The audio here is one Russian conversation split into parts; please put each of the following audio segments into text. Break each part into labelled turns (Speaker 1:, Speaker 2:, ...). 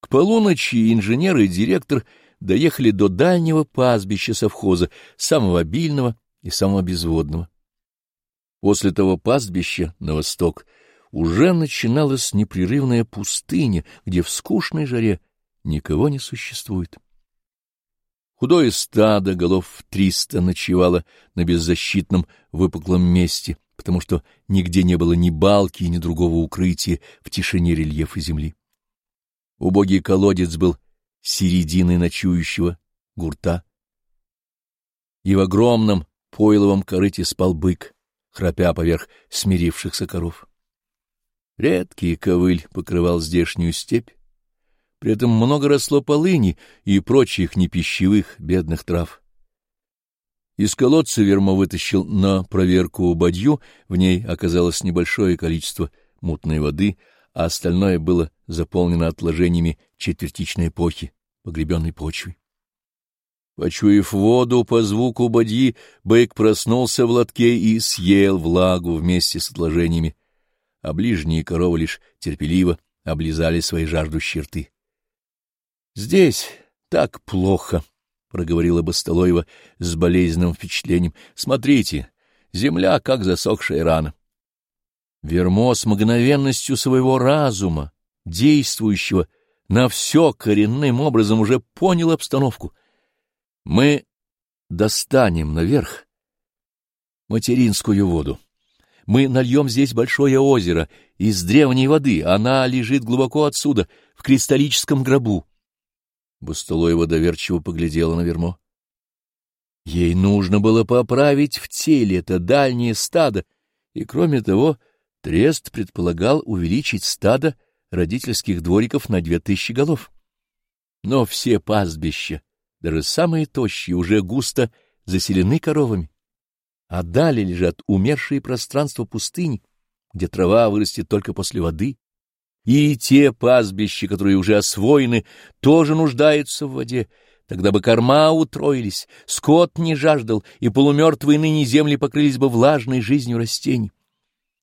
Speaker 1: К полуночи инженер и директор доехали до дальнего пастбища совхоза, самого обильного и самого безводного. После того пастбища на восток уже начиналась непрерывная пустыня, где в скучной жаре никого не существует. Худое стадо голов триста ночевало на беззащитном выпуклом месте, потому что нигде не было ни балки, ни другого укрытия в тишине рельефа земли. Убогий колодец был серединой ночующего гурта. И в огромном пойловом корыте спал бык, храпя поверх смирившихся коров. Редкий ковыль покрывал здешнюю степь, при этом много росло полыни и прочих непищевых бедных трав. Из колодца Вермо вытащил на проверку бадью, в ней оказалось небольшое количество мутной воды, а остальное было заполнено отложениями четвертичной эпохи, погребенной почвой. Почуяв воду по звуку бадьи, бык проснулся в лотке и съел влагу вместе с отложениями, а ближние коровы лишь терпеливо облизали свои жаждущие рты. — Здесь так плохо, — проговорила Бастолоева с болезненным впечатлением. — Смотрите, земля как засохшая рана. Вермо с мгновенностью своего разума, действующего на все коренным образом, уже понял обстановку. Мы достанем наверх материнскую воду. Мы нальем здесь большое озеро из древней воды, она лежит глубоко отсюда, в кристаллическом гробу. Бустулоева доверчиво поглядела на Вермо. Ей нужно было поправить в теле это дальнее стадо, и, кроме того, Трест предполагал увеличить стадо родительских двориков на две тысячи голов. Но все пастбища, даже самые тощие, уже густо заселены коровами, а далее лежат умершие пространства пустыни, где трава вырастет только после воды, и те пастбища, которые уже освоены, тоже нуждаются в воде, тогда бы корма утроились, скот не жаждал, и полумертвые ныне земли покрылись бы влажной жизнью растений.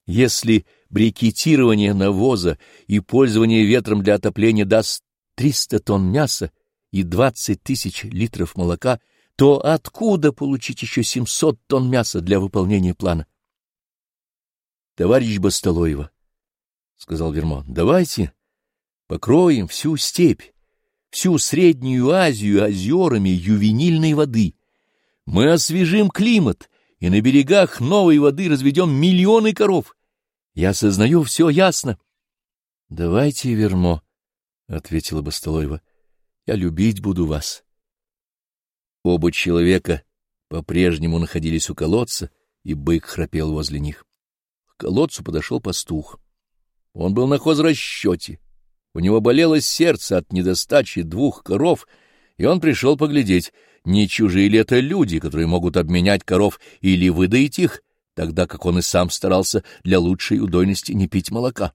Speaker 1: Если брикетирование навоза и пользование ветром для отопления даст 300 тонн мяса и 20 тысяч литров молока, то откуда получить еще 700 тонн мяса для выполнения плана? Товарищ Бастолоева, — сказал Вермон, — давайте покроем всю степь, всю Среднюю Азию озерами ювенильной воды. Мы освежим климат и на берегах новой воды разведем миллионы коров. Я осознаю, все ясно. — Давайте, Вермо, — ответила Бастолоева, — я любить буду вас. Оба человека по-прежнему находились у колодца, и бык храпел возле них. К колодцу подошел пастух. Он был на хозрасчете. У него болело сердце от недостачи двух коров, и он пришел поглядеть, не чужие ли это люди, которые могут обменять коров или выдаить их, тогда как он и сам старался для лучшей удойности не пить молока.